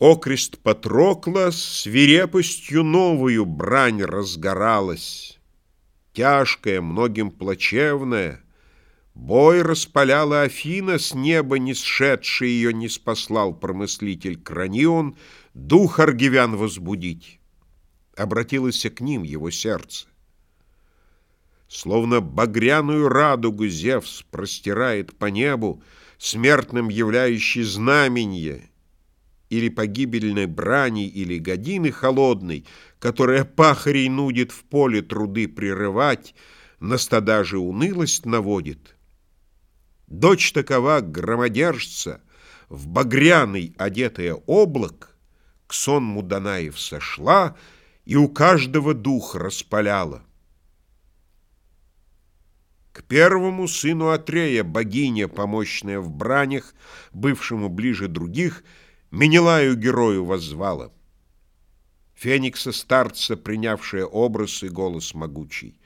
Окрест Патрокла свирепостью новую брань разгоралась, Тяжкая, многим плачевная. Бой распаляла Афина, с неба не сшедший ее не спаслал промыслитель Кранион, дух аргивян возбудить. Обратилось к ним его сердце. Словно багряную радугу Зевс простирает по небу, смертным являющий знаменье, или погибельной брани, или годины холодной, которая пахарей нудит в поле труды прерывать, на стада же унылость наводит. Дочь такова громодержца, в багряный одетая облак, к сонму Данаев сошла и у каждого дух распаляла. К первому сыну Атрея богиня, помощная в бранях, бывшему ближе других, — Менелаю герою воззвала. Феникса старца, принявшая образ и голос могучий.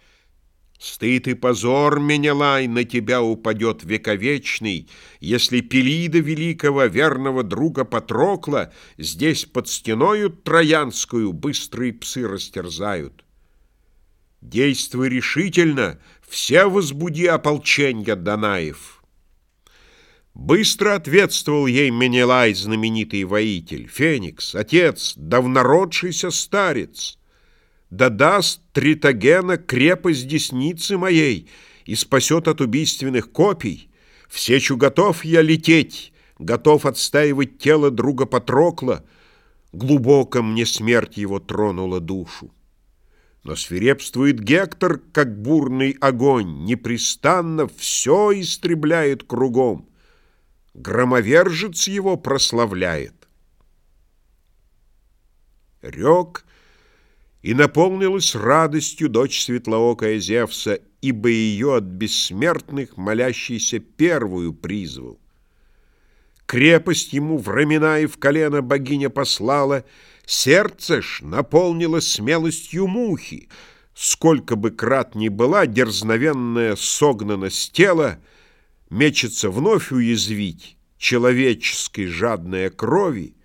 Стыд и позор, Менелай, на тебя упадет вековечный, Если Пелида великого, верного друга Патрокла Здесь под стеною троянскую быстрые псы растерзают. Действуй решительно, все возбуди ополченья Данаев. Быстро ответствовал ей Менелай, знаменитый воитель, Феникс, отец, давнородшийся старец. Да даст Тритогена крепость десницы моей и спасет от убийственных копий. В сечу готов я лететь, готов отстаивать тело друга Патрокла. Глубоко мне смерть его тронула душу. Но свирепствует Гектор, как бурный огонь, непрестанно все истребляет кругом громовержец его прославляет. Рек, и наполнилась радостью дочь светлоокая Зевса, ибо ее от бессмертных молящийся первую призвал. Крепость ему в рамена и в колено богиня послала, сердце ж наполнило смелостью мухи, сколько бы крат ни была дерзновенная согнана с тела, мечется вновь уязвить человеческой жадной крови,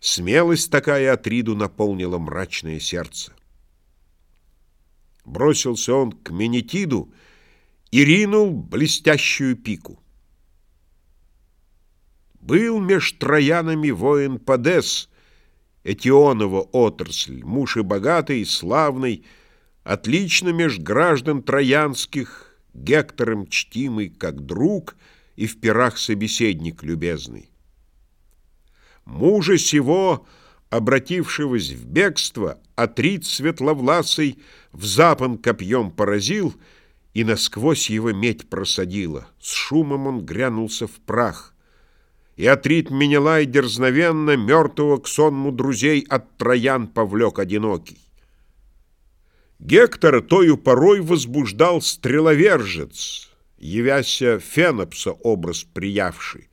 смелость такая Атриду наполнила мрачное сердце. Бросился он к Менетиду и ринул блестящую пику. Был меж троянами воин Падес, Этионова отрасль, муж и богатый, и славный, отлично меж граждан троянских, Гектором чтимый как друг и в пирах собеседник любезный. Мужа сего, обратившегося в бегство, Атрит светловласый в запан копьем поразил и насквозь его медь просадила. С шумом он грянулся в прах. И Атрит Менелай дерзновенно мертвого к сонму друзей от троян повлек одинокий. Гектора тою порой возбуждал стреловержец, явяся Фенопса образ приявший,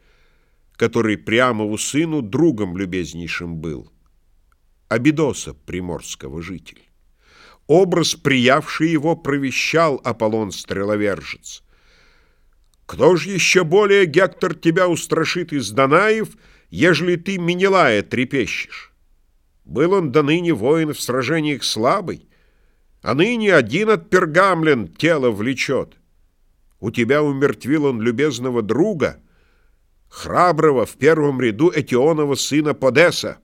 который Приамову сыну другом любезнейшим был, Абидоса приморского житель. Образ приявший его провещал Аполлон стреловержец. Кто ж еще более, Гектор, тебя устрашит из Данаев, ежели ты Менелая трепещешь? Был он до ныне воин в сражениях слабый, а ныне один от пергамлен тело влечет. У тебя умертвил он любезного друга, храброго в первом ряду Этионова сына Подеса.